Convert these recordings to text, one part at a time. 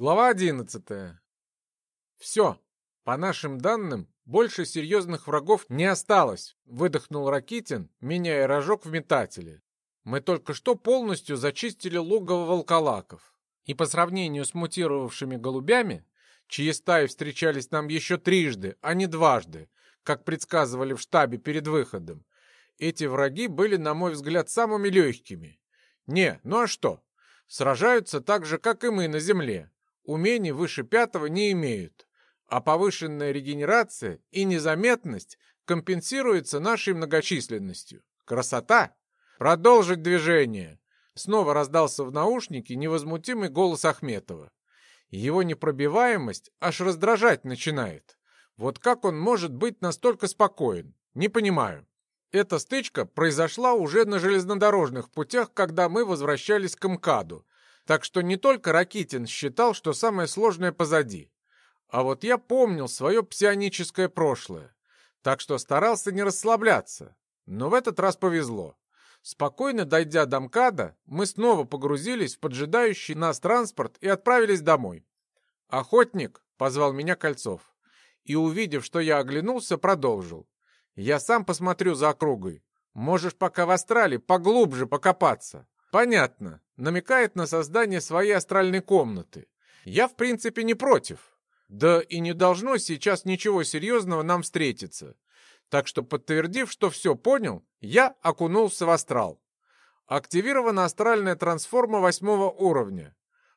Глава 11. Все. По нашим данным, больше серьезных врагов не осталось, выдохнул Ракитин, меняя рожок в метателе. Мы только что полностью зачистили логово волколаков. И по сравнению с мутировавшими голубями, чьи стаи встречались нам еще трижды, а не дважды, как предсказывали в штабе перед выходом, эти враги были, на мой взгляд, самыми легкими. Не, ну а что? Сражаются так же, как и мы на земле, умений выше пятого не имеют, а повышенная регенерация и незаметность компенсируется нашей многочисленностью. Красота! Продолжить движение! Снова раздался в наушнике невозмутимый голос Ахметова. Его непробиваемость аж раздражать начинает. Вот как он может быть настолько спокоен? Не понимаю. Эта стычка произошла уже на железнодорожных путях, когда мы возвращались к МКАДу, так что не только Ракитин считал, что самое сложное позади. А вот я помнил свое псионическое прошлое, так что старался не расслабляться. Но в этот раз повезло. Спокойно дойдя до МКАДа, мы снова погрузились в поджидающий нас транспорт и отправились домой. «Охотник!» — позвал меня Кольцов. И, увидев, что я оглянулся, продолжил. «Я сам посмотрю за округой. Можешь пока в астрале поглубже покопаться. Понятно. Намекает на создание своей астральной комнаты. Я, в принципе, не против. Да и не должно сейчас ничего серьезного нам встретиться. Так что, подтвердив, что все понял, я окунулся в астрал. Активирована астральная трансформа восьмого уровня.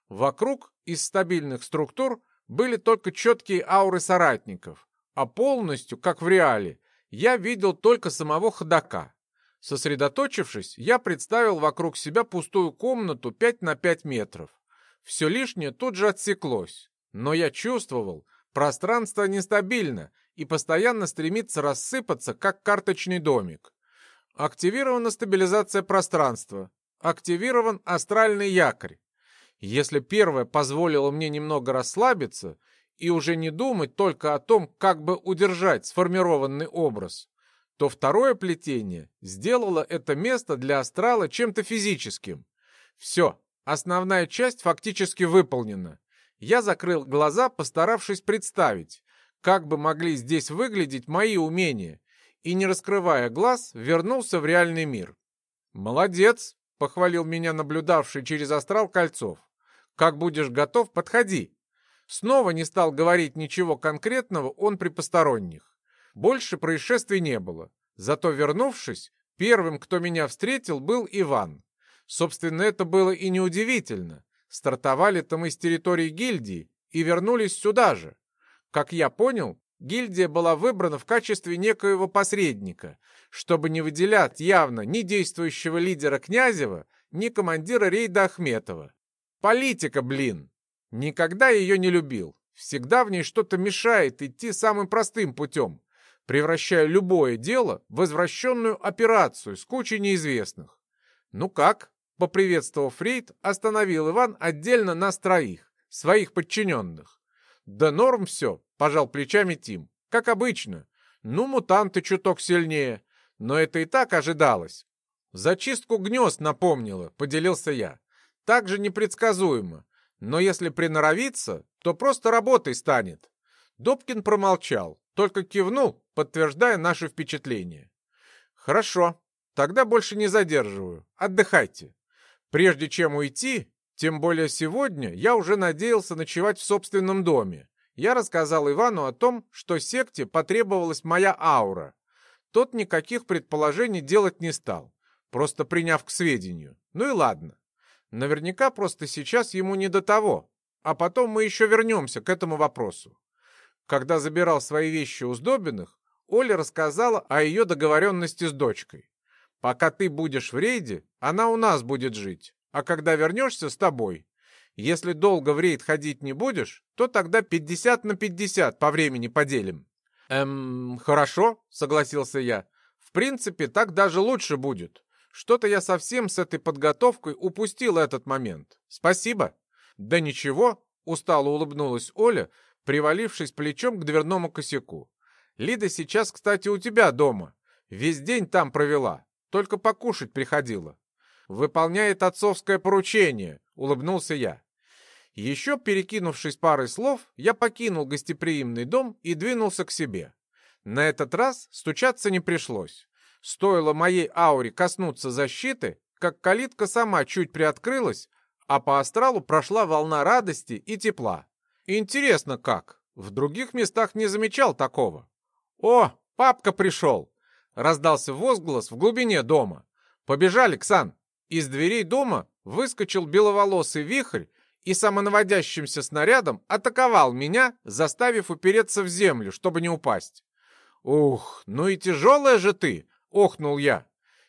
Вокруг из стабильных структур были только четкие ауры соратников, а полностью, как в реале, я видел только самого ходока. Сосредоточившись, я представил вокруг себя пустую комнату 5 на 5 метров. Все лишнее тут же отсеклось. Но я чувствовал, пространство нестабильно и постоянно стремится рассыпаться, как карточный домик. Активирована стабилизация пространства. Активирован астральный якорь. Если первое позволило мне немного расслабиться и уже не думать только о том, как бы удержать сформированный образ, то второе плетение сделало это место для астрала чем-то физическим. Все, основная часть фактически выполнена. Я закрыл глаза, постаравшись представить, как бы могли здесь выглядеть мои умения, и, не раскрывая глаз, вернулся в реальный мир. «Молодец!» — похвалил меня наблюдавший через астрал Кольцов. «Как будешь готов, подходи!» Снова не стал говорить ничего конкретного он при посторонних. Больше происшествий не было. Зато вернувшись, первым, кто меня встретил, был Иван. Собственно, это было и неудивительно. Стартовали-то мы с территории гильдии и вернулись сюда же. Как я понял, гильдия была выбрана в качестве некоего посредника, чтобы не выделять явно ни действующего лидера Князева, ни командира рейда Ахметова. Политика, блин! Никогда ее не любил. Всегда в ней что-то мешает идти самым простым путем, превращая любое дело в возвращенную операцию с кучей неизвестных. «Ну как?» — поприветствовав Фрейд, остановил Иван отдельно нас троих, своих подчиненных. «Да норм все», — пожал плечами Тим, — «как обычно. Ну, мутанты чуток сильнее, но это и так ожидалось». «Зачистку гнезд напомнила», — поделился я. «Так же непредсказуемо. Но если приноровиться, то просто работой станет». Добкин промолчал, только кивнул, подтверждая наши впечатления. «Хорошо, тогда больше не задерживаю. Отдыхайте. Прежде чем уйти, тем более сегодня, я уже надеялся ночевать в собственном доме. Я рассказал Ивану о том, что секте потребовалась моя аура. Тот никаких предположений делать не стал, просто приняв к сведению. Ну и ладно. Наверняка просто сейчас ему не до того. А потом мы еще вернемся к этому вопросу. Когда забирал свои вещи у Сдобиных, Оля рассказала о ее договоренности с дочкой. Пока ты будешь в рейде, она у нас будет жить, а когда вернешься, с тобой. Если долго в рейд ходить не будешь, то тогда 50 на 50 по времени поделим. Эм, хорошо, согласился я. В принципе, так даже лучше будет. Что-то я совсем с этой подготовкой упустил этот момент. Спасибо. Да ничего, устало улыбнулась Оля, привалившись плечом к дверному косяку. «Лида сейчас, кстати, у тебя дома. Весь день там провела, только покушать приходила. Выполняет отцовское поручение», — улыбнулся я. Еще перекинувшись парой слов, я покинул гостеприимный дом и двинулся к себе. На этот раз стучаться не пришлось. Стоило моей ауре коснуться защиты, как калитка сама чуть приоткрылась, а по астралу прошла волна радости и тепла. Интересно как, в других местах не замечал такого. «О, папка пришел!» — раздался возглас в глубине дома. «Побежали, Ксан!» Из дверей дома выскочил беловолосый вихрь и самонаводящимся снарядом атаковал меня, заставив упереться в землю, чтобы не упасть. «Ух, ну и тяжелая же ты!» — охнул я.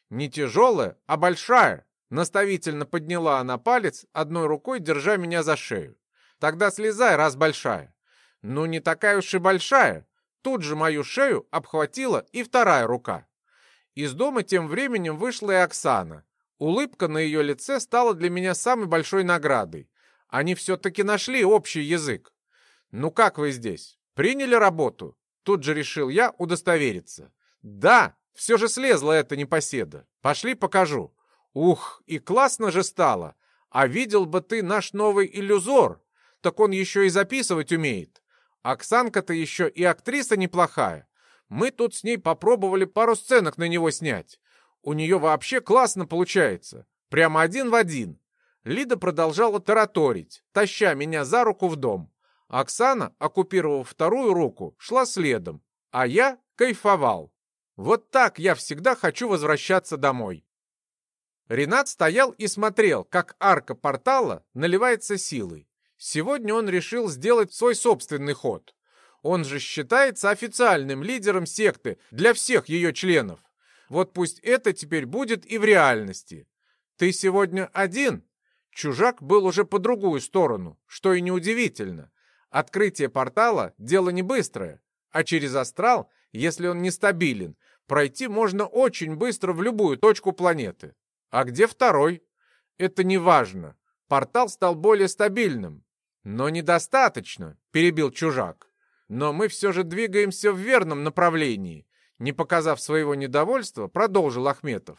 «Не тяжелая, а большая!» Наставительно подняла она палец, одной рукой держа меня за шею. «Тогда слезай, раз большая». «Ну, не такая уж и большая». Тут же мою шею обхватила и вторая рука. Из дома тем временем вышла и Оксана. Улыбка на ее лице стала для меня самой большой наградой. Они все-таки нашли общий язык. «Ну как вы здесь? Приняли работу?» Тут же решил я удостовериться. «Да, все же слезла эта непоседа. Пошли покажу». «Ух, и классно же стало! А видел бы ты наш новый иллюзор! Так он еще и записывать умеет. Оксанка-то еще и актриса неплохая. Мы тут с ней попробовали пару сценок на него снять. У нее вообще классно получается. Прямо один в один. Лида продолжала тараторить, таща меня за руку в дом. Оксана, оккупировав вторую руку, шла следом, а я кайфовал. Вот так я всегда хочу возвращаться домой. Ренат стоял и смотрел, как арка портала наливается силой. Сегодня он решил сделать свой собственный ход. Он же считается официальным лидером секты для всех ее членов. Вот пусть это теперь будет и в реальности. Ты сегодня один, Чужак был уже по другую сторону, что и неудивительно. Открытие портала – дело не быстрое, а через астрал, если он нестабилен, пройти можно очень быстро в любую точку планеты. А где второй? Это не важно. Портал стал более стабильным. Но недостаточно, перебил чужак. Но мы все же двигаемся в верном направлении. Не показав своего недовольства, продолжил Ахметов.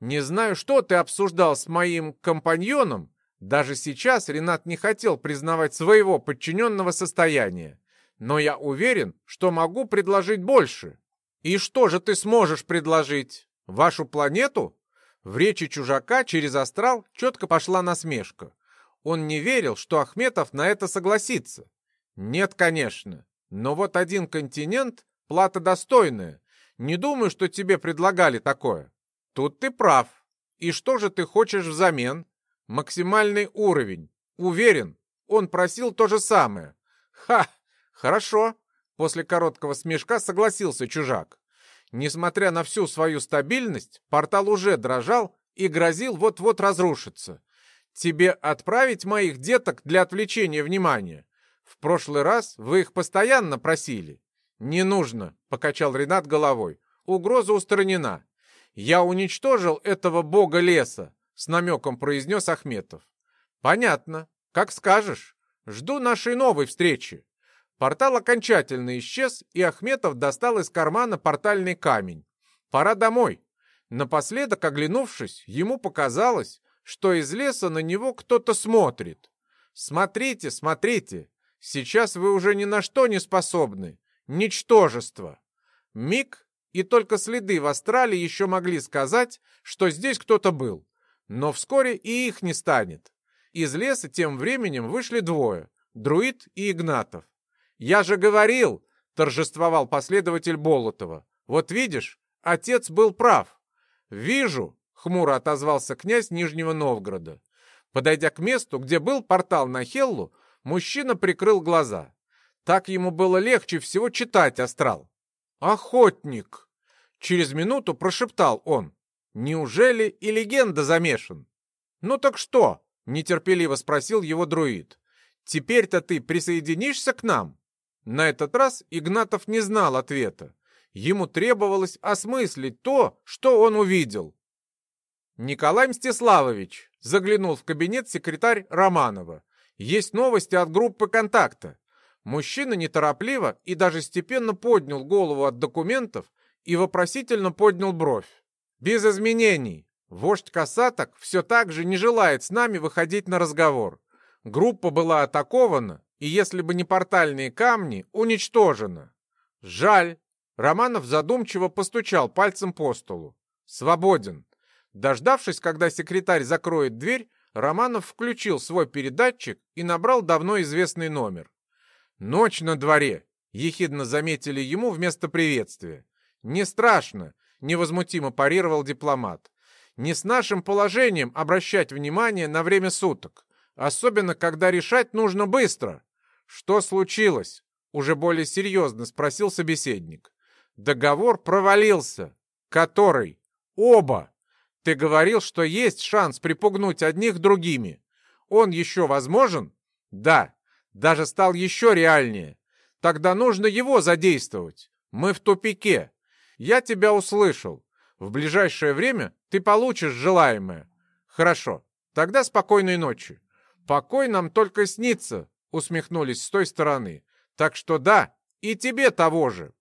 Не знаю, что ты обсуждал с моим компаньоном. Даже сейчас Ренат не хотел признавать своего подчиненного состояния. Но я уверен, что могу предложить больше. И что же ты сможешь предложить? Вашу планету? В речи чужака через астрал четко пошла насмешка. Он не верил, что Ахметов на это согласится. Нет, конечно. Но вот один континент — плата достойная. Не думаю, что тебе предлагали такое. Тут ты прав. И что же ты хочешь взамен? Максимальный уровень. Уверен, он просил то же самое. Ха! Хорошо. После короткого смешка согласился чужак. Несмотря на всю свою стабильность, портал уже дрожал и грозил вот-вот разрушиться. Тебе отправить моих деток для отвлечения внимания? В прошлый раз вы их постоянно просили. Не нужно, покачал Ренат головой. Угроза устранена. «Я уничтожил этого бога леса», — с намеком произнес Ахметов. «Понятно. Как скажешь. Жду нашей новой встречи». Портал окончательно исчез, и Ахметов достал из кармана портальный камень. «Пора домой». Напоследок, оглянувшись, ему показалось, что из леса на него кто-то смотрит. «Смотрите, смотрите, сейчас вы уже ни на что не способны. Ничтожество». Миг, и только следы в астрале еще могли сказать, что здесь кто-то был. Но вскоре и их не станет. Из леса тем временем вышли двое — Друид и Игнатов. «Я же говорил!» — торжествовал последователь Болотова. «Вот видишь, отец был прав». «Вижу!» — хмуро отозвался князь Нижнего Новгорода. Подойдя к месту, где был портал на Хеллу, мужчина прикрыл глаза. Так ему было легче всего читать астрал. «Охотник!» Через минуту прошептал он. «Неужели и легенда замешан?» «Ну так что?» — нетерпеливо спросил его друид. «Теперь-то ты присоединишься к нам?» На этот раз Игнатов не знал ответа. Ему требовалось осмыслить то, что он увидел. «Николай Мстиславович», — заглянул в кабинет секретарь Романова, «есть новости от группы контакта». Мужчина неторопливо и даже степенно поднял голову от документов и вопросительно поднял бровь. «Без изменений. Вождь касаток все так же не желает с нами выходить на разговор. Группа была атакована, и если бы не портальные камни, уничтожена. Жаль. Романов задумчиво постучал пальцем по столу. Свободен. Дождавшись, когда секретарь закроет дверь, Романов включил свой передатчик и набрал давно известный номер. «Ночь на дворе», — ехидно заметили ему вместо приветствия. «Не страшно», — невозмутимо парировал дипломат. «Не с нашим положением обращать внимание на время суток, особенно когда решать нужно быстро». «Что случилось?» — уже более серьезно спросил собеседник. «Договор провалился». «Который?» «Оба!» «Ты говорил, что есть шанс припугнуть одних другими. Он еще возможен?» «Да, даже стал еще реальнее. Тогда нужно его задействовать. Мы в тупике. Я тебя услышал. В ближайшее время ты получишь желаемое. Хорошо, тогда спокойной ночи. Покой нам только снится, усмехнулись с той стороны. Так что да, и тебе того же.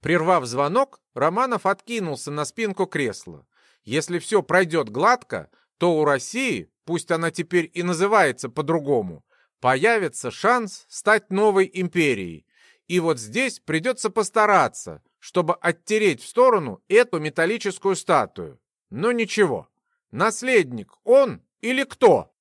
Прервав звонок, Романов откинулся на спинку кресла. Если все пройдет гладко, то у России, пусть она теперь и называется по-другому, появится шанс стать новой империей. И вот здесь придется постараться, чтобы оттереть в сторону эту металлическую статую. Но ничего. Наследник он или кто?